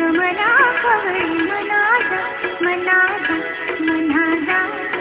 मि मनादा मनादा म